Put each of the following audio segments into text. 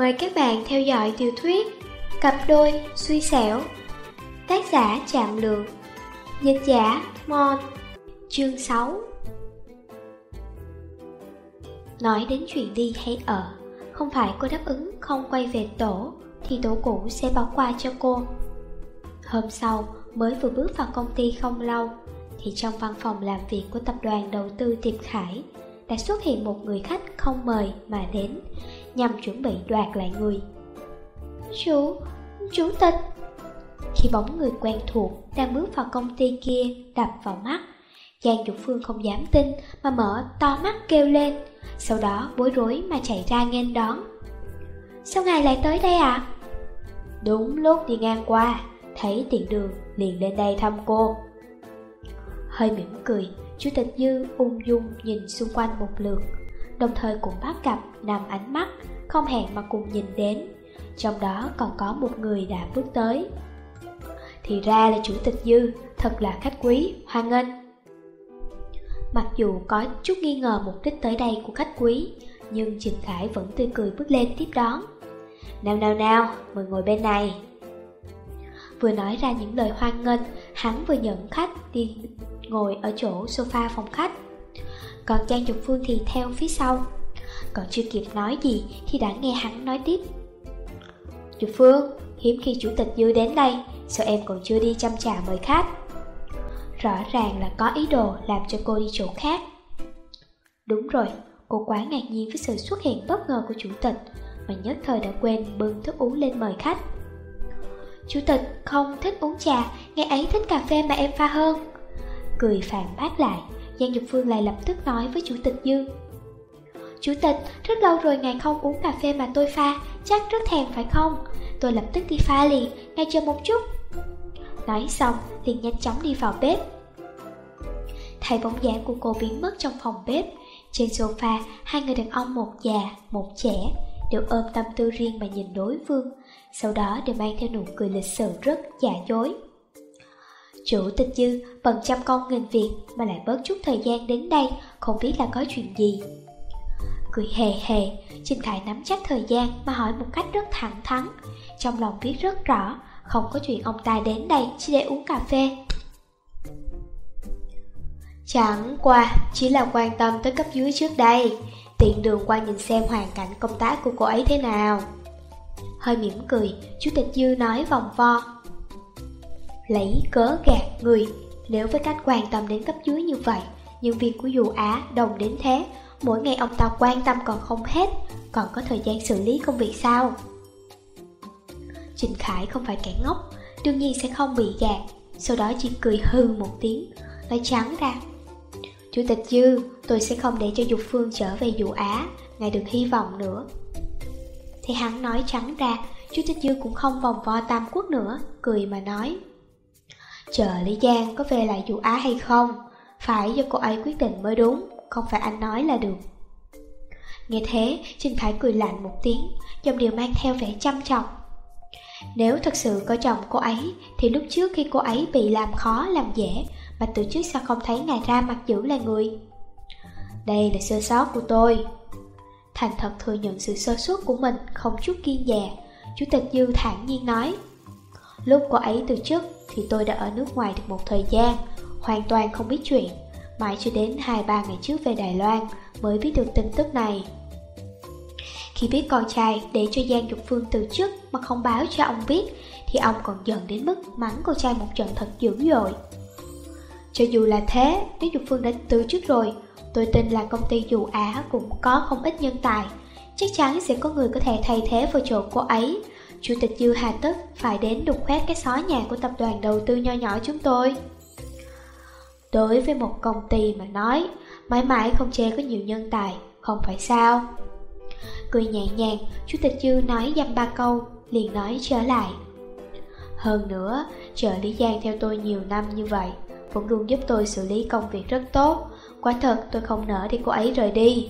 Mời các bạn theo dõi tiểu thuyết Cặp đôi suy xẻo, Tác giả Trạm Lượng, Dịch giả Mon, Chương 6 Nói đến chuyện đi hay ở, Không phải cô đáp ứng không quay về tổ Thì tổ cũ sẽ bỏ qua cho cô. Hôm sau, mới vừa bước vào công ty không lâu, Thì trong văn phòng làm việc của tập đoàn đầu tư Tiệp Khải, Đã xuất hiện một người khách không mời mà đến nhằm chuẩn bị đoạt lại người. Chủ, chủ tịch Khi bóng người quen thuộc đang bước vào công ty kia đập vào mắt Giang Dục Phương không dám tin mà mở to mắt kêu lên Sau đó bối rối mà chạy ra nghênh đón Sao ngài lại tới đây ạ? À? Đúng lúc đi ngang qua Thấy tiện đường liền lên đây thăm cô Hơi mỉm cười Chủ tịch Dư ung dung nhìn xung quanh một lượt Đồng thời cũng bắt gặp năm ánh mắt không hẹn mà cùng nhìn đến. Trong đó còn có một người đã bước tới. Thì ra là chủ tịch Dư, thật là khách quý, hoan nghênh Mặc dù có chút nghi ngờ mục đích tới đây của khách quý Nhưng Trình Khải vẫn tươi cười bước lên tiếp đón. Nào nào nào, mời ngồi bên này. Vừa nói ra những lời hoan nghênh Hắn vừa nhận khách đi ngồi ở chỗ sofa phòng khách. Còn Trang Dục Phương thì theo phía sau. Còn chưa kịp nói gì thì đã nghe hắn nói tiếp. Dục Phương, hiếm khi chủ tịch Dư đến đây Sao em còn chưa đi chăm trà mời khách? Rõ ràng là có ý đồ làm cho cô đi chỗ khác. Đúng rồi, cô quá ngạc nhiên với sự xuất hiện bất ngờ của chủ tịch Mà nhất thời đã quên bưng thức uống lên mời khách. Chủ tịch không thích uống trà, ngày ấy thích cà phê mà em pha hơn. Cười phản bác lại, Giang Dục Phương lại lập tức nói với chủ tịch Dương: Chủ tịch, rất lâu rồi ngài không uống cà phê mà tôi pha, chắc rất thèm phải không? Tôi lập tức đi pha liền, ngài chờ một chút. Nói xong, liền nhanh chóng đi vào bếp. Thấy bóng dáng của cô biến mất trong phòng bếp. Trên sofa, hai người đàn ông một già, một trẻ, đều ôm tâm tư riêng mà nhìn đối phương. Sau đó đều mang theo nụ cười lịch sự rất giả dối. Chủ tịch Dư bận trăm công nghìn việc mà lại bớt chút thời gian đến đây, không biết là có chuyện gì. Cười hề hề, Trình Khải nắm chắc thời gian mà hỏi một cách rất thẳng thắn. Trong lòng biết rất rõ, không có chuyện ông ta đến đây chỉ để uống cà phê. Chẳng qua, chỉ là quan tâm tới cấp dưới trước đây Tiện đường qua nhìn xem hoàn cảnh công tác của cô ấy thế nào. Hơi mỉm cười, Chủ tịch Dư nói vòng vo. Lấy cớ gạt người. Nếu với cách quan tâm đến cấp dưới như vậy, Nhân viên của dù Á đồng đến thế. Mỗi ngày ông ta quan tâm còn không hết. Còn có thời gian xử lý công việc sao? Trình Khải không phải kẻ ngốc, Đương nhiên sẽ không bị gạt. Sau đó chỉ cười hư một tiếng, Nói trắng ra. Chủ tịch Dư, Tôi sẽ không để cho Dục Phương trở về dụ Á, Ngài được hy vọng nữa. Thì hắn nói trắng ra, Chủ tịch Dư cũng không vòng vo tam quốc nữa, Cười mà nói. Chờ Lý Giang có về lại dụ Á hay không Phải do cô ấy quyết định mới đúng không phải anh nói là được. Nghe thế, Trình Khải cười lạnh một tiếng Dòng điều mang theo vẻ chăm trọng Nếu thật sự có chồng cô ấy Thì lúc trước khi cô ấy bị làm khó làm dễ Mà từ trước sao không thấy ngài ra mặt giữ là người? Đây là sơ sót của tôi. Thành thật thừa nhận sự sơ suất của mình Không chút kiên dè Chủ tịch Dư thản nhiên nói. Lúc cô ấy từ chức thì tôi đã ở nước ngoài được một thời gian Hoàn toàn không biết chuyện Mãi cho đến 2-3 ngày trước về Đài Loan mới biết được tin tức này. Khi biết con trai để cho Giang Dục Phương từ chức mà không báo cho ông biết thì ông còn giận đến mức mắng con trai một trận thật dữ dội. Cho dù là thế, nếu Dục Phương đã từ chức rồi, tôi tin là công ty dù Á cũng có không ít nhân tài. Chắc chắn sẽ có người có thể thay thế vào chỗ cô ấy. Chủ tịch Dư Hà Tức phải đến đục khoét cái xó nhà của tập đoàn đầu tư nho nhỏ chúng tôi. Đối với một công ty mà nói, mãi mãi không chê có nhiều nhân tài, không phải sao? Cười nhẹ nhàng, Chủ tịch Dư nói dăm ba câu, liền nói trở lại. Hơn nữa, trợ lý Giang theo tôi nhiều năm như vậy, vẫn luôn giúp tôi xử lý công việc rất tốt. Quả thật tôi không nỡ để cô ấy rời đi.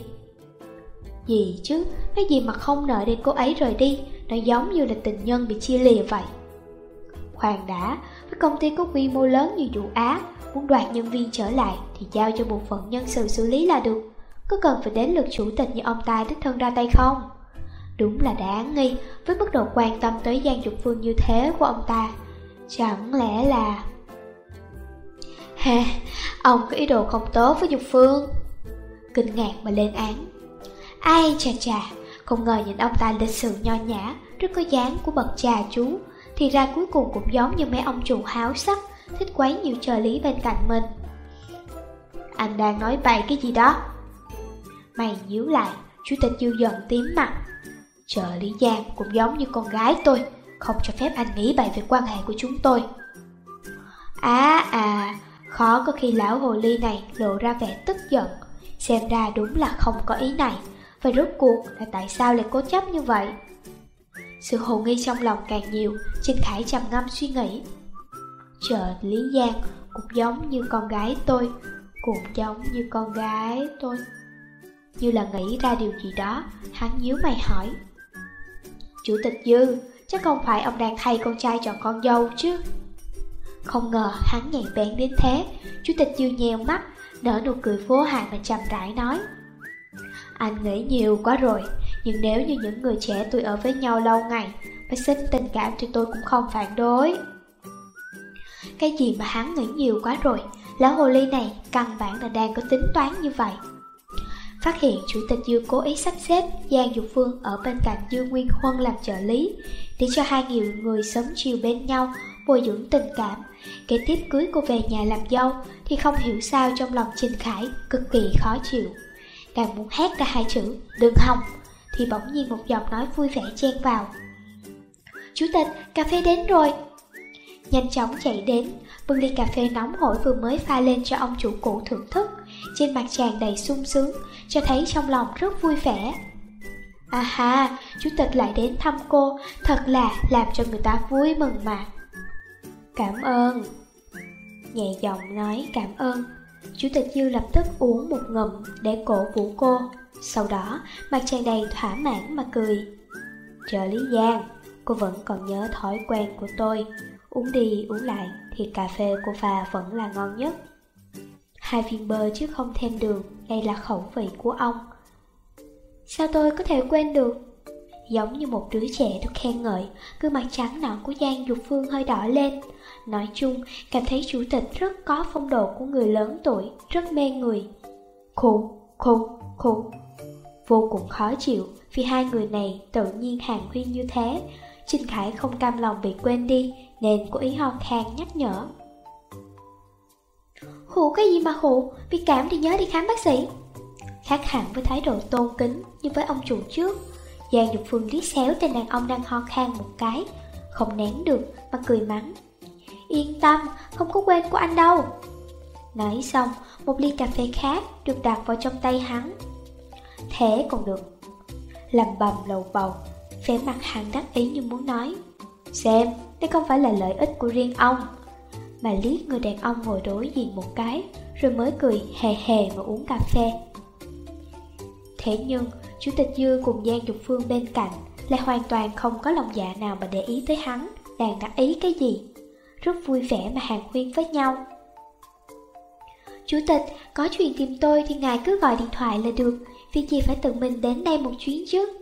Gì chứ, cái gì mà không nỡ để cô ấy rời đi, nó giống như là tình nhân bị chia lìa vậy. Khoan đã, với công ty có quy mô lớn như vụ Á, Muốn đoạt nhân viên trở lại thì giao cho bộ phận nhân sự xử lý là được Có cần phải đến lượt chủ tịch như ông ta đích thân ra tay không? Đúng là đáng nghi với mức độ quan tâm tới Giang Dục Phương như thế của ông ta Chẳng lẽ là... Ha, ông có ý đồ không tốt với Dục Phương Kinh ngạc mà lên án Ai chà chà, không ngờ nhìn ông ta lịch sự nho nhã, Rất có dáng của bậc cha chú. Thì ra cuối cùng cũng giống như mấy ông chủ háo sắc, Thích quấy nhiều trợ lý bên cạnh mình. Anh đang nói bậy cái gì đó? Mày nhíu lại Chủ tịch dư giận tím mặt. Trợ lý Giang cũng giống như con gái tôi, Không cho phép anh nghĩ bậy về quan hệ của chúng tôi. À à Khó có khi lão hồ ly này lộ ra vẻ tức giận. Xem ra đúng là không có ý này. Và rốt cuộc là tại sao lại cố chấp như vậy? Sự hồ nghi trong lòng càng nhiều Trinh Khải trầm ngâm suy nghĩ. Chợ lý Giang cũng giống như con gái tôi, Cũng giống như con gái tôi. Như là nghĩ ra điều gì đó, Hắn nhíu mày hỏi. Chủ tịch Dư, Chắc không phải ông đang thay con trai chọn con dâu chứ? Không ngờ hắn nhạy bén đến thế, Chủ tịch Dư nhèo mắt, Nở nụ cười vô hại mà trầm rãi nói. Anh nghĩ nhiều quá rồi. Nhưng nếu như những người trẻ tuổi ở với nhau lâu ngày mới sinh tình cảm thì tôi cũng không phản đối. Cái gì mà hắn nghĩ nhiều quá rồi? Lão hồ ly này, căn bản là đang có tính toán như vậy. Phát hiện chủ tịch Dương cố ý sắp xếp Giang Dục Phương ở bên cạnh Dương Nguyên Huân làm trợ lý, Để cho hai nhiều người sống chiều bên nhau, Bồi dưỡng tình cảm. Kế tiếp cưới cô về nhà làm dâu Thì không hiểu sao trong lòng Trình Khải Cực kỳ khó chịu. Đang muốn hét ra hai chữ đừng hòng. Thì bỗng nhiên một giọng nói vui vẻ chen vào. Chủ tịch, cà phê đến rồi. Nhanh chóng chạy đến Bưng ly cà phê nóng hổi vừa mới pha lên cho ông chủ cũ thưởng thức. Trên mặt chàng đầy sung sướng Cho thấy trong lòng rất vui vẻ. À ha, chủ tịch lại đến thăm cô Thật là làm cho người ta vui mừng mà. Cảm ơn. Nhẹ giọng nói cảm ơn. Chủ tịch Dư lập tức uống một ngụm để cổ vũ cô. Sau đó mặt chàng đầy thỏa mãn mà cười. Trợ lý Giang, cô vẫn còn nhớ thói quen của tôi. Uống đi uống lại thì cà phê cô pha vẫn là ngon nhất. Hai viên bơ chứ không thêm đường, đây là khẩu vị của ông. Sao tôi có thể quên được? Giống như một đứa trẻ được khen ngợi, gương mặt trắng nõn của Giang Dục Phương hơi đỏ lên. Nói chung, cảm thấy chủ tịch rất có phong độ của người lớn tuổi, rất mê người. Khụ, khụ, khụ Vô cùng khó chịu vì hai người này tự nhiên hàng huyên như thế. Trinh Khải không cam lòng bị quên đi Nên cố ý ho khan nhắc nhở. Khụ cái gì mà khụ Bị cảm thì nhớ đi khám bác sĩ. Khác hẳn với thái độ tôn kính Như với ông chủ trước. Giang Dục Phương liếc xéo tên đàn ông đang ho khan một cái. Không nén được mà cười mắng. Yên tâm, không có quên của anh đâu. Nói xong, một ly cà phê khác được đặt vào trong tay hắn. Thế còn được. Làm bầm lầu bầu Vẻ mặt hắn đắc ý như muốn nói Xem, đây không phải là lợi ích của riêng ông. Mà liếc người đàn ông ngồi đối diện một cái Rồi mới cười hề hề mà uống cà phê. Thế nhưng, Chủ tịch Dư cùng Giang Dục Phương bên cạnh Lại hoàn toàn không có lòng dạ nào mà để ý tới hắn Đang đắc ý cái gì? Rất vui vẻ mà hàng huyên với nhau. Chủ tịch, có chuyện tìm tôi thì ngài cứ gọi điện thoại là được Việc gì phải tự mình đến đây một chuyến chứ?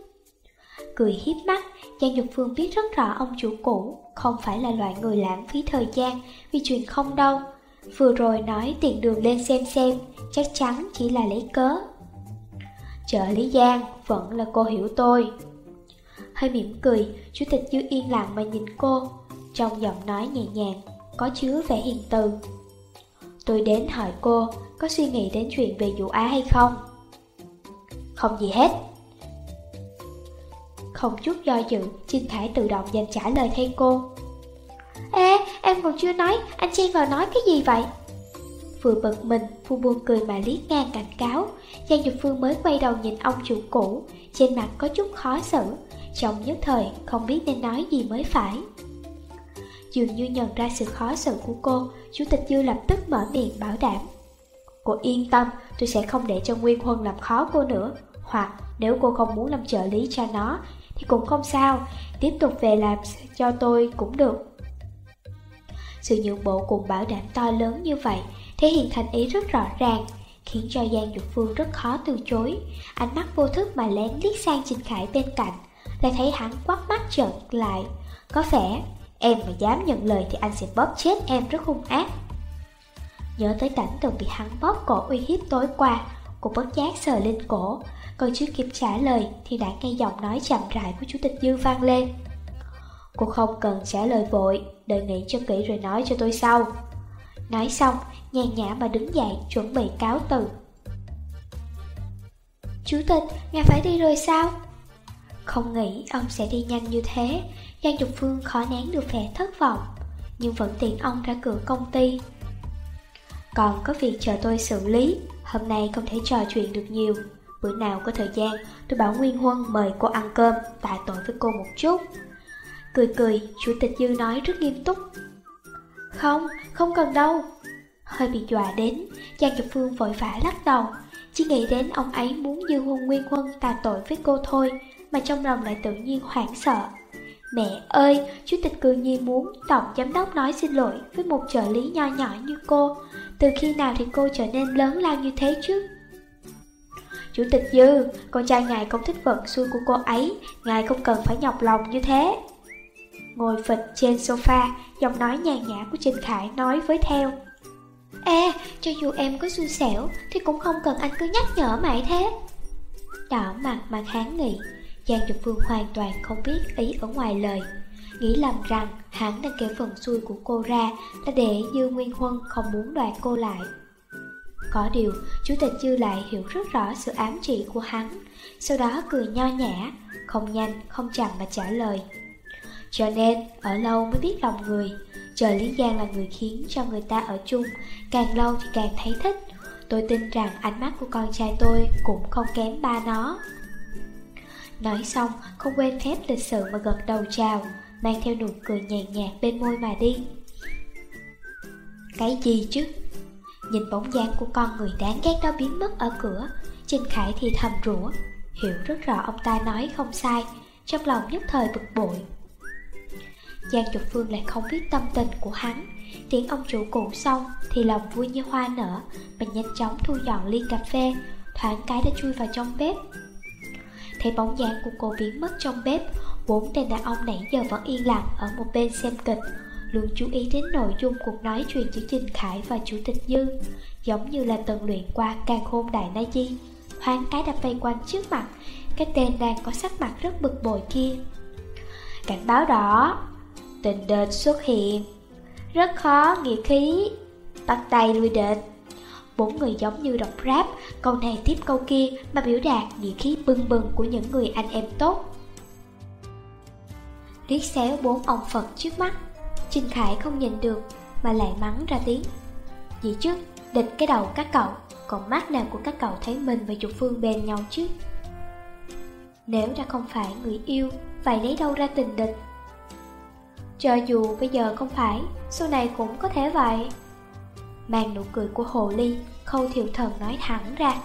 Cười hiếp mắt, Giang Dục Phương biết rất rõ ông chủ cũ Không phải là loại người lãng phí thời gian Vì chuyện không đâu. Vừa rồi nói tiện đường lên xem xem Chắc chắn chỉ là lấy cớ. Trợ lý Giang Vẫn là cô hiểu tôi. Hơi mỉm cười Chủ tịch Dư yên lặng mà nhìn cô. Trong giọng nói nhẹ nhàng Có chứa vẻ hiền từ. Tôi đến hỏi cô Có suy nghĩ đến chuyện về vụ Á hay không? Không gì hết. Không chút do dự, Trinh Thải tự động dành trả lời thay cô. Ê, em còn chưa nói, anh chen vào nói cái gì vậy? Vừa bực mình, Phu buông cười mà liếc ngang cảnh cáo. Giang Dục Phương mới quay đầu nhìn ông chủ cũ Trên mặt có chút khó xử. Trong nhất thời không biết nên nói gì mới phải. Dường như nhận ra sự khó xử của cô Chủ tịch Dư lập tức mở miệng bảo đảm Cô yên tâm Tôi sẽ không để cho Nguyên Huân làm khó cô nữa Hoặc nếu cô không muốn làm trợ lý cho nó thì cũng không sao, tiếp tục về làm cho tôi cũng được. Sự nhượng bộ cùng bảo đảm to lớn như vậy thể hiện thành ý rất rõ ràng, khiến cho Giang Dục Phương rất khó từ chối. Ánh mắt vô thức mà lén liếc sang Trình Khải bên cạnh, lại thấy hắn quắt mắt trợn lại. Có vẻ, em mà dám nhận lời thì anh sẽ bóp chết em rất hung ác. Nhớ tới cảnh từng bị hắn bóp cổ uy hiếp tối qua, cô bất giác sờ lên cổ, còn chưa kịp trả lời thì đã nghe giọng nói chậm rãi của chủ tịch Dư vang lên. Cô không cần trả lời vội, đợi nghĩ cho kỹ rồi nói cho tôi sau. Nói xong, nhàn nhã mà đứng dậy chuẩn bị cáo từ. Chủ tịch, ngài phải đi rồi sao? Không nghĩ ông sẽ đi nhanh như thế, Giang Dục Phương khó nén được vẻ thất vọng, nhưng vẫn tiện ông ra cửa công ty. Còn có việc chờ tôi xử lý, hôm nay không thể trò chuyện được nhiều. Bữa nào có thời gian, tôi bảo Nguyên Huân mời cô ăn cơm, tạ tội với cô một chút. Cười cười, Chủ tịch Dư nói rất nghiêm túc. Không, không cần đâu. Hơi bị dọa đến, Giang Dục Phương vội vã lắc đầu. Chỉ nghĩ đến ông ấy muốn Dư Huân Nguyên Huân tạ tội với cô thôi, mà trong lòng lại tự nhiên hoảng sợ. Mẹ ơi, Chủ tịch cư nhiên muốn Tổng Giám đốc nói xin lỗi với một trợ lý nho nhỏ như cô. Từ khi nào thì cô trở nên lớn lao như thế chứ? Chủ tịch Dư, con trai ngài không thích vận xui của cô ấy, ngài không cần phải nhọc lòng như thế. Ngồi phịch trên sofa, giọng nói nhàn nhã của Trình Khải nói với theo. Ê, cho dù em có xui xẻo, thì cũng không cần anh cứ nhắc nhở mãi thế. Đỏ mặt mà kháng nghị, Giang Dục Phương hoàn toàn không biết ý ở ngoài lời. Nghĩ lầm rằng hắn đang kể phần xui của cô ra là để Dư Nguyên Huân không muốn đoạt cô lại. Có điều, Chủ tịch Dư lại hiểu rất rõ sự ám chỉ của hắn, sau đó cười nho nhã, không nhanh, không chậm mà trả lời. Cho nên, ở lâu mới biết lòng người, Trời Lý Giang là người khiến cho người ta ở chung, càng lâu thì càng thấy thích. Tôi tin rằng ánh mắt của con trai tôi cũng không kém ba nó. Nói xong, không quên phép lịch sự mà gật đầu chào, mang theo nụ cười nhàn nhạt bên môi mà đi. Cái gì chứ? Nhìn bóng dáng của con người đáng ghét đó biến mất ở cửa Trình Khải thì thầm rủa Hiểu rất rõ ông ta nói không sai Trong lòng nhất thời bực bội Giang Trục Phương lại không biết tâm tình của hắn Tiếng ông chủ cũ xong Thì lòng vui như hoa nở mình nhanh chóng thu dọn ly cà phê Thoáng cái đã chui vào trong bếp Thấy bóng dáng của cô biến mất trong bếp Bốn tên đàn ông nãy giờ vẫn yên lặng Ở một bên xem kịch luôn chú ý đến nội dung cuộc nói chuyện giữa Trình Khải và Chủ tịch Dư, giống như là từng luyện qua càng khôn đại na di. Hoang cái đã vây quanh trước mặt, cái tên đang có sắc mặt rất bực bội kia. Cảnh báo đỏ, tình địch xuất hiện, rất khó nghĩa khí, bắt tay lui địch. Bốn người giống như đọc rap, câu này tiếp câu kia mà biểu đạt nghĩa khí bưng bừng của những người anh em tốt. Liết xéo bốn ông Phật trước mắt trinh Khải không nhìn được Mà lại mắng ra tiếng. Dĩ chứ địch cái đầu các cậu Còn mắt nào của các cậu thấy mình và Dục Phương bền nhau chứ Nếu đã không phải người yêu Vậy lấy đâu ra tình địch? Cho dù bây giờ không phải Sau này cũng có thể vậy. Mang nụ cười của Hồ Ly Khâu thiệu thần nói thẳng ra.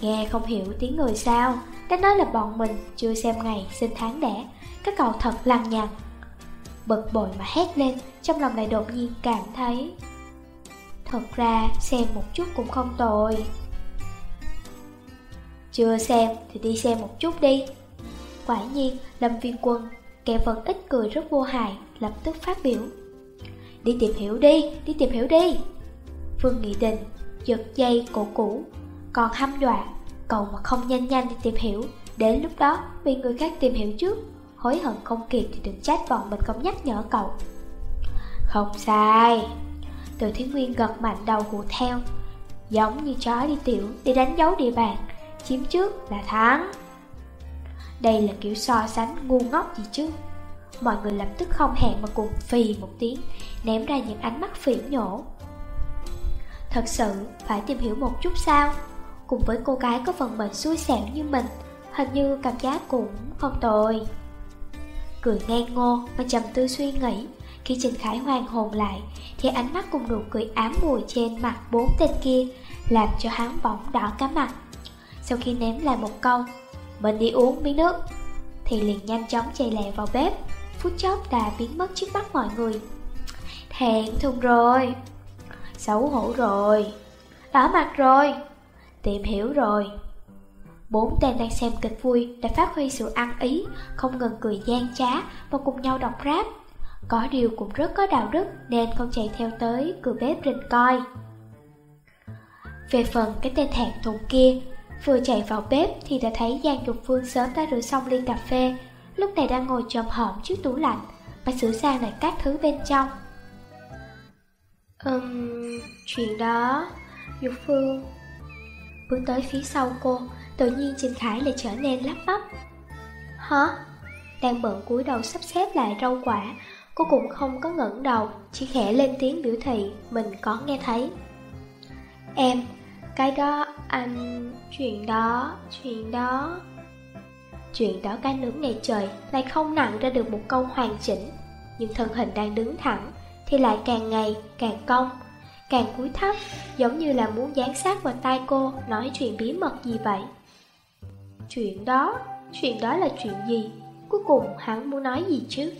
Nghe không hiểu tiếng người sao Đã nói là bọn mình chưa xem ngày sinh tháng đẻ Các cậu thật lằng nhằng. Bực bội mà hét lên, trong lòng lại đột nhiên cảm thấy. Thật ra xem một chút cũng không tồi. Chưa xem thì đi xem một chút đi. Quả nhiên, Lâm Viên Quân, kẻ vẫn ít cười rất vô hại, lập tức phát biểu. Đi tìm hiểu đi, đi tìm hiểu đi Vương Nghị Đình giật dây cổ cũ Còn hăm dọa, cậu mà không nhanh nhanh đi tìm hiểu Đến lúc đó bị người khác tìm hiểu trước hối hận không kịp thì đừng trách bọn mình không nhắc nhở cậu. Không sai. Từ Thiên Nguyên gật mạnh đầu hùa theo, giống như chó đi tiểu để đánh dấu địa bàn, chiếm trước là thắng. Đây là kiểu so sánh ngu ngốc gì chứ. Mọi người lập tức không hẹn mà cùng phì một tiếng, ném ra những ánh mắt phỉ nhổ. Thật sự phải tìm hiểu một chút sao Cùng với cô gái có phần mệnh xui xẻo như mình Hình như cảm giác cũng không tồi cười ngang ngô và trầm tư suy nghĩ. Khi Trình Khải hoàn hồn lại, thì ánh mắt cùng nụ cười ám mùi trên mặt bốn tên kia làm cho hắn bỏng đỏ cả mặt. Sau khi ném lại một câu, mình đi uống miếng nước, thì liền nhanh chóng chạy lẹ vào bếp, phút chốc đã biến mất trước mắt mọi người. Thẹn thùng rồi, xấu hổ rồi, đỏ mặt rồi, tìm hiểu rồi. Bốn tên đang xem kịch vui đã phát huy sự ăn ý, không ngừng cười gian trá và cùng nhau đọc rap. Có điều cũng rất có đạo đức nên không chạy theo tới cửa bếp rình coi. Về phần cái tên thẹn thùng kia, vừa chạy vào bếp thì đã thấy Giang Dục Phương sớm đã rửa xong ly cà phê, lúc này đang ngồi chồm hổm trước tủ lạnh và sửa sang lại các thứ bên trong. Ừm, chuyện đó, Dục Phương Bước tới phía sau cô, tự nhiên Trình Khải lại trở nên lắp bắp. Hả? Đang bận cúi đầu sắp xếp lại rau quả, cô cũng không có ngẩng đầu, chỉ khẽ lên tiếng biểu thị mình có nghe thấy. Em, cái đó, anh, chuyện đó, chuyện đó... Chuyện đó cái nướng ngày trời lại không nặng ra được một câu hoàn chỉnh, nhưng thân hình đang đứng thẳng thì lại càng ngày càng cong, càng cúi thấp, giống như là muốn dán sát vào tai cô nói chuyện bí mật gì vậy. Chuyện đó, chuyện đó là chuyện gì? Cuối cùng hắn muốn nói gì chứ?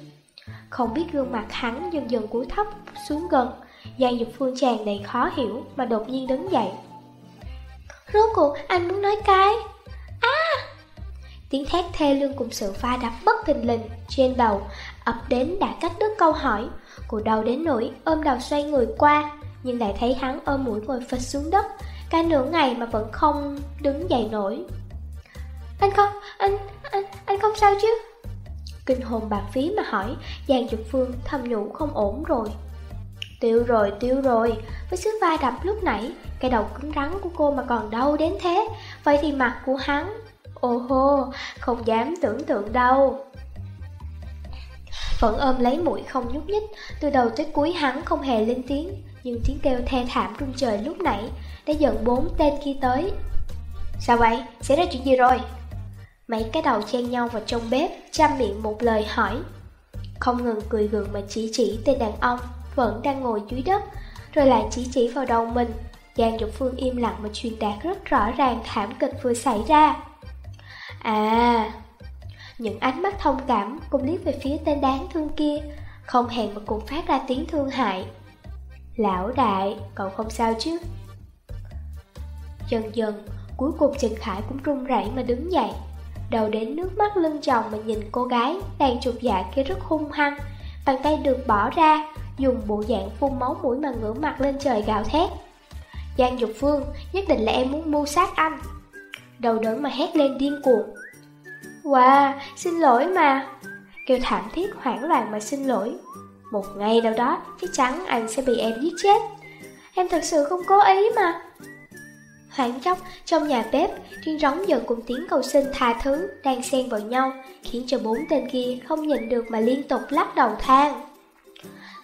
Không biết gương mặt hắn dần dần cúi thấp xuống gần, Giang Dục Phương tràn đầy khó hiểu mà đột nhiên đứng dậy. Rốt cuộc anh muốn nói cái? Tiếng thét thê lương cùng sự pha đập bất thình lình trên đầu ập đến đã cắt đứt câu hỏi. Cô đầu đến nỗi ôm đầu xoay người qua, nhưng lại thấy hắn ôm mũi ngồi phịch xuống đất, cả nửa ngày mà vẫn không đứng dậy nổi. Anh không, anh, anh, anh không sao chứ? Kinh hồn bạc phí mà hỏi, Giang Dục Phương thầm nhủ không ổn rồi. Tiêu rồi, tiêu rồi, với sức vai đập lúc nãy, cái đầu cứng rắn của cô mà còn đau đến thế, vậy thì mặt của hắn, ô hô, không dám tưởng tượng đâu. Vẫn ôm lấy mũi không nhúc nhích, từ đầu tới cuối hắn không hề lên tiếng, nhưng tiếng kêu thê thảm rung trời lúc nãy đã dẫn bốn tên kia tới. Sao vậy? Xảy ra chuyện gì rồi? Mấy cái đầu chen nhau vào trong bếp, chăm miệng một lời hỏi. Không ngừng cười gượng mà chỉ chỉ tên đàn ông vẫn đang ngồi dưới đất, rồi lại chỉ chỉ vào đầu mình. Giang Dục Phương im lặng mà truyền đạt rất rõ ràng thảm kịch vừa xảy ra. À, những ánh mắt thông cảm cùng liếc về phía tên đáng thương kia, không hẹn mà cùng phát ra tiếng thương hại. Lão đại, cậu không sao chứ? Dần dần, cuối cùng Trần Khải cũng run rẩy mà đứng dậy, đầu đến nước mắt lưng chồng mà nhìn cô gái đang chụp dạ kia rất hung hăng, bàn tay được bỏ ra, dùng bộ dạng phun máu mũi mà ngửa mặt lên trời gào thét. Giang Dục Phương, nhất định là em muốn mưu sát anh. Đầu đớn mà hét lên điên cuồng. Wow, xin lỗi mà. Kêu thảm thiết hoảng loạn mà xin lỗi. Một ngày nào đó, chắc chắn anh sẽ bị em giết chết. Em thật sự không cố ý mà. Hoảng chốc, trong nhà bếp, tiếng rống giận cùng tiếng cầu xin tha thứ đang xen vào nhau, khiến cho bốn tên kia không nhìn được mà liên tục lắc đầu than.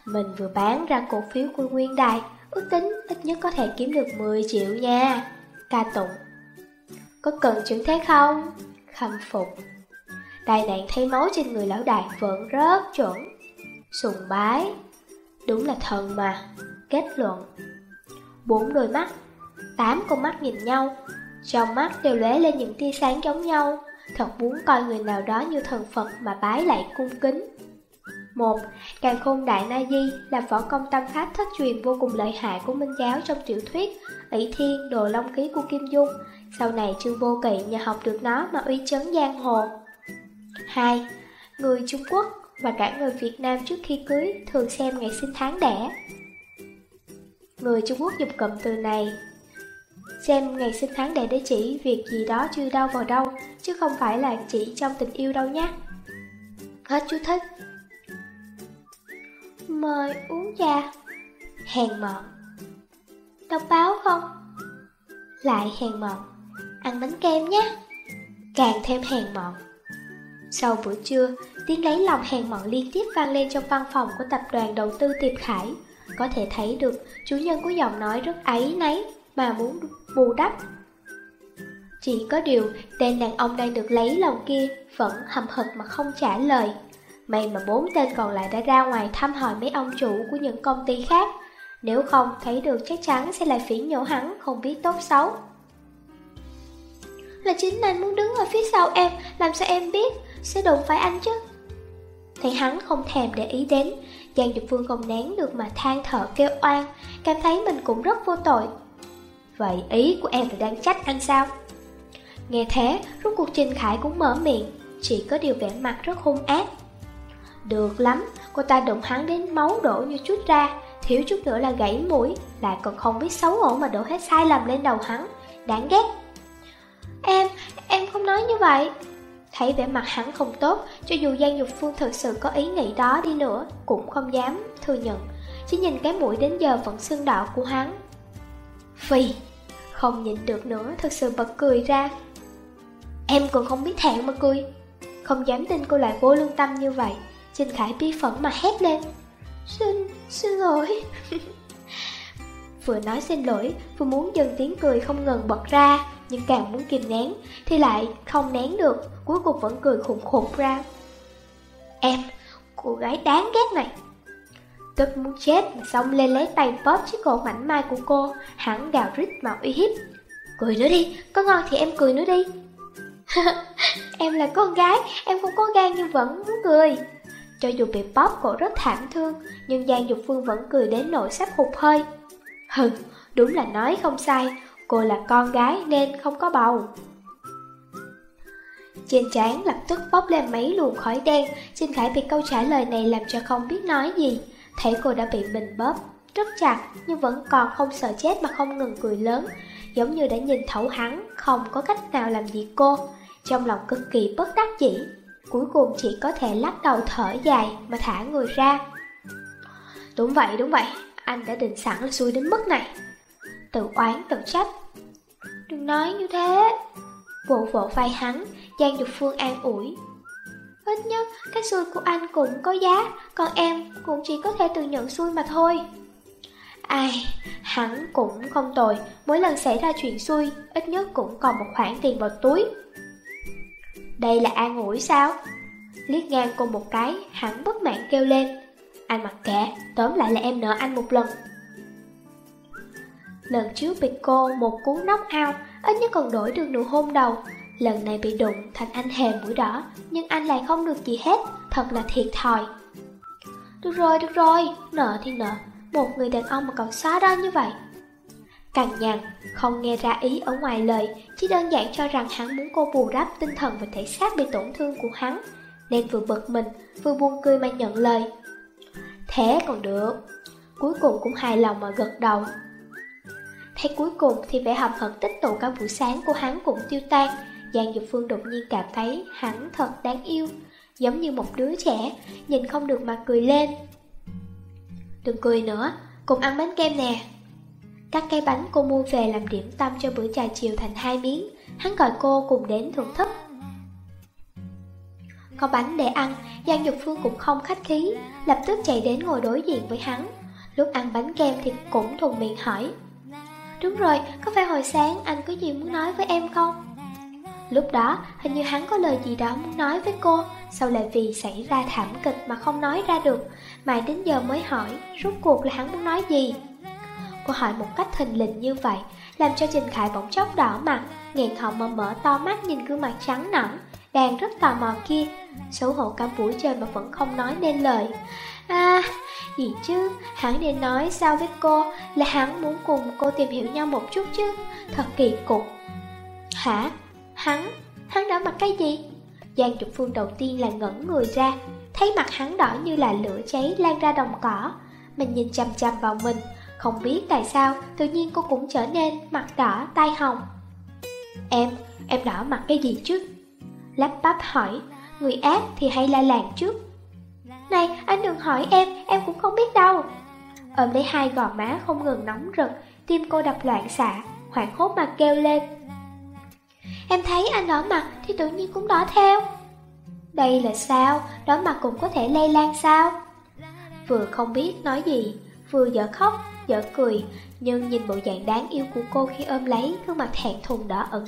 Mình vừa bán ra cổ phiếu của Nguyên Đài, ước tính ít nhất có thể kiếm được 10 triệu nha. Ca tụng. Có cần chứng thế không? Khâm phục. Đại nạn thấy máu trên người lão đại vẫn rất chuẩn. Sùng bái. Đúng là thần mà. Kết luận. Bốn đôi mắt, tám con mắt nhìn nhau. Trong mắt đều lóe lên những tia sáng giống nhau. Thật muốn coi người nào đó như thần Phật mà bái lại cung kính. Một, Càng khôn đại na di là võ công tâm pháp thất truyền vô cùng lợi hại của Minh Giáo trong tiểu thuyết ỷ thiên đồ long ký của Kim Dung. Sau này Trương Vô Kỵ nhờ học được nó mà uy chấn giang hồ. Hai, Người Trung Quốc và cả người Việt Nam trước khi cưới thường xem ngày sinh tháng đẻ. Người Trung Quốc dùng cụm từ này Xem ngày sinh tháng đẻ để chỉ việc gì đó chưa đâu vào đâu Chứ không phải là chỉ trong tình yêu đâu nhé Hết chú thích Mời uống trà Hèn mọn Đọc báo không? Lại hèn mọn Ăn bánh kem nhé. Càng thêm hèn mọn. Sau bữa trưa, Tiếng lấy lòng hèn mọn liên tiếp vang lên trong văn phòng của tập đoàn đầu tư Tiệp Khải. Có thể thấy được, chủ nhân của giọng nói rất ấy nấy Mà muốn bù đắp. Chỉ có điều, tên đàn ông đang được lấy lòng kia Vẫn hầm hực mà không trả lời. May mà bốn tên còn lại đã ra ngoài thăm hỏi mấy ông chủ của những công ty khác. Nếu không, thấy được chắc chắn sẽ lại phỉ nhổ hắn, không biết tốt xấu. Là chính anh muốn đứng ở phía sau em Làm sao em biết? Sẽ đụng phải anh chứ. Thấy hắn không thèm để ý đến Giang Dục Vương không nén được mà than thở kêu oan Cảm thấy mình cũng rất vô tội. Vậy ý của em là đang trách anh sao? Nghe thế, rốt cuộc Trình Khải cũng mở miệng, chỉ có điều vẻ mặt rất hung ác. Được lắm, cô ta đụng hắn đến máu đổ như chút ra, thiếu chút nữa là gãy mũi, lại còn không biết xấu hổ mà đổ hết sai lầm lên đầu hắn, đáng ghét. Em, em không nói như vậy. Thấy vẻ mặt hắn không tốt, cho dù Giang Dục Phương thực sự có ý nghĩ đó đi nữa, cũng không dám thừa nhận. Chỉ nhìn cái mũi đến giờ vẫn sưng đỏ của hắn. vì không nhịn được nữa, thực sự bật cười ra. Em còn không biết thẹn mà cười. Không dám tin cô lại vô lương tâm như vậy. Trình Khải bi phẫn mà hét lên. Xin, xin lỗi. vừa nói xin lỗi, vừa muốn dừng tiếng cười không ngừng bật ra, nhưng càng muốn kìm nén, thì lại không nén được, cuối cùng vẫn cười khủng khủng ra. Em, cô gái đáng ghét này. Tức muốn chết mà xong lên lấy tay bóp chiếc cổ mảnh mai của cô, hắn gào rít mà uy hiếp. Cười nữa đi, có ngon thì em cười nữa đi. em là con gái, em không có gan nhưng vẫn muốn cười. Cho dù bị bóp cổ rất thảm thương, nhưng Giang Dục Phương vẫn cười đến nỗi sắp hụt hơi. Hừ, đúng là nói không sai, cô là con gái nên không có bầu. Trên trán lập tức bốc lên mấy luồng khói đen, xin Khải bị câu trả lời này làm cho không biết nói gì. Thấy cô đã bị mình bóp rất chặt nhưng vẫn còn không sợ chết mà không ngừng cười lớn, giống như đã nhìn thấu hắn, không có cách nào làm gì cô. Trong lòng cực kỳ bất đắc dĩ, cuối cùng chỉ có thể lắc đầu thở dài mà thả người ra. Đúng vậy, đúng vậy, anh đã định sẵn là xui đến mức này. Tự oán tự trách. Đừng nói như thế. Vỗ vỗ vai hắn, Giang Dục Phương an ủi. Ít nhất, cái xui của anh cũng có giá, còn em cũng chỉ có thể tự nhận xui mà thôi. Ai, hắn cũng không tồi, mỗi lần xảy ra chuyện xui, ít nhất cũng còn một khoản tiền vào túi. Đây là an ủi sao? Liếc ngang cô một cái, hắn bất mãn kêu lên. Anh mặc kệ, tóm lại là em nợ anh một lần. Lần trước bị cô một cú nóc ao, ít nhất còn đổi được nụ hôn đầu. Lần này bị đụng thành anh hề mũi đỏ, nhưng anh lại không được gì hết, thật là thiệt thòi. Được rồi, được rồi, nợ thì nợ, một người đàn ông mà còn xóa đo như vậy. càng nhằn, không nghe ra ý ở ngoài lời, chỉ đơn giản cho rằng hắn muốn cô bù đắp tinh thần và thể xác bị tổn thương của hắn, nên vừa bực mình, vừa buồn cười mà nhận lời. Thế còn được, cuối cùng cũng hài lòng mà gật đầu. Hay cuối cùng thì vẻ hầm hận tích tụ cả buổi sáng của hắn cũng tiêu tan, Giang Dục Phương đột nhiên cảm thấy hắn thật đáng yêu, giống như một đứa trẻ, nhìn không được mà cười lên. Đừng cười nữa, cùng ăn bánh kem nè. Các cái bánh cô mua về làm điểm tâm cho bữa trà chiều thành hai miếng, hắn gọi cô cùng đến thưởng thức. Có bánh để ăn, Giang Dục Phương cũng không khách khí, lập tức chạy đến ngồi đối diện với hắn. Lúc ăn bánh kem thì cũng thùng miệng hỏi. Đúng rồi, có phải hồi sáng anh có gì muốn nói với em không? Lúc đó, hình như hắn có lời gì đó muốn nói với cô, sau lại vì xảy ra thảm kịch mà không nói ra được, mãi đến giờ mới hỏi, rốt cuộc là hắn muốn nói gì? Cô hỏi một cách thình lình như vậy, làm cho Trình Khải bỗng chốc đỏ mặt, nghẹn họng mà mở to mắt nhìn gương mặt trắng nõn, đang rất tò mò kia, xấu hổ cả buổi trời mà vẫn không nói nên lời. À, gì chứ, hắn nên nói sao với cô là hắn muốn cùng cô tìm hiểu nhau một chút chứ, thật kỳ cục. Hả? Hắn? Hắn đỏ mặt cái gì? Giang Trục Phương đầu tiên là ngẩn người ra, thấy mặt hắn đỏ như là lửa cháy lan ra đồng cỏ. Mình nhìn chăm chăm vào mình, không biết tại sao tự nhiên cô cũng trở nên mặt đỏ, tai hồng. Em, em đỏ mặt cái gì chứ? Lắp bắp hỏi, người ác thì hay la làng trước. Này, anh đừng hỏi em, em cũng không biết đâu. Ôm lấy hai gò má không ngừng nóng rực, tim cô đập loạn xạ, hoảng hốt mà kêu lên. Em thấy anh đỏ mặt thì tự nhiên cũng đỏ theo. Đây là sao, đỏ mặt cũng có thể lây lan sao? Vừa không biết nói gì, vừa dở khóc, dở cười, nhưng nhìn bộ dạng đáng yêu của cô khi ôm lấy gương mặt thẹn thùng đỏ ẩn,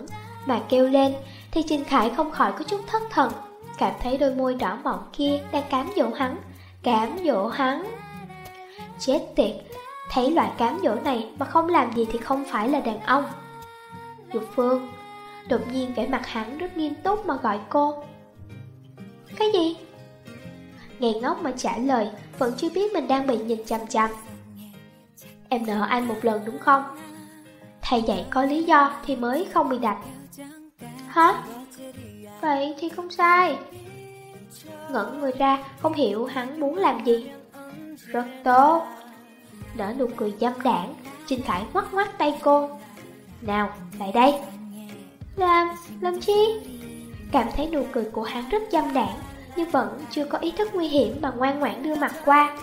mà kêu lên, thì Trình Khải không khỏi có chút thất thần, cảm thấy đôi môi đỏ mọng kia đang cám dỗ hắn, cám dỗ hắn. Chết tiệt, thấy loại cám dỗ này mà không làm gì thì không phải là đàn ông. Dục Phương, đột nhiên vẻ mặt hắn rất nghiêm túc mà gọi cô. Cái gì? Ngày ngốc mà trả lời, vẫn chưa biết mình đang bị nhìn chằm chằm. Em nợ anh một lần đúng không? Thầy dạy có lý do thì mới không bị đạch. Hả? Vậy thì không sai. Ngẩn người ra không hiểu hắn muốn làm gì. Rất tốt. Nở nụ cười dâm đảng Trình Khải ngoắt ngoắt tay cô. Nào, lại đây. Làm, làm chi? Cảm thấy nụ cười của hắn rất dâm đảng Nhưng vẫn chưa có ý thức nguy hiểm mà ngoan ngoãn đưa mặt qua.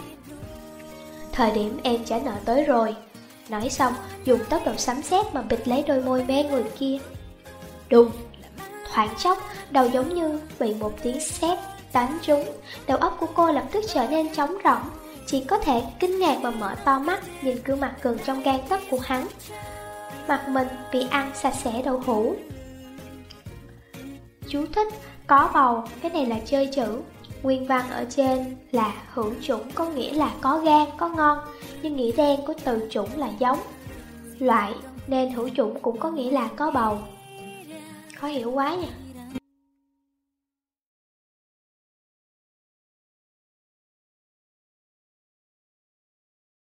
Thời điểm em trả nợ tới rồi. Nói xong, dùng tốc độ sấm sét mà bịt lấy đôi môi mê người kia. Đùng. Thoáng chốc, đầu giống như bị một tiếng sét đánh trúng. Đầu óc của cô lập tức trở nên trống rỗng. Chỉ có thể kinh ngạc và mở to mắt Nhìn gương mặt gần trong gan tấc của hắn. Mặt mình bị ăn sạch sẽ đậu hũ. Chú thích Có bầu, cái này là chơi chữ. Nguyên văn ở trên là hữu chủng có nghĩa là có gan, có ngon. Nhưng nghĩa đen của từ chủng là giống. Loại, nên hữu chủng cũng có nghĩa là có bầu. Khó hiểu quá nha.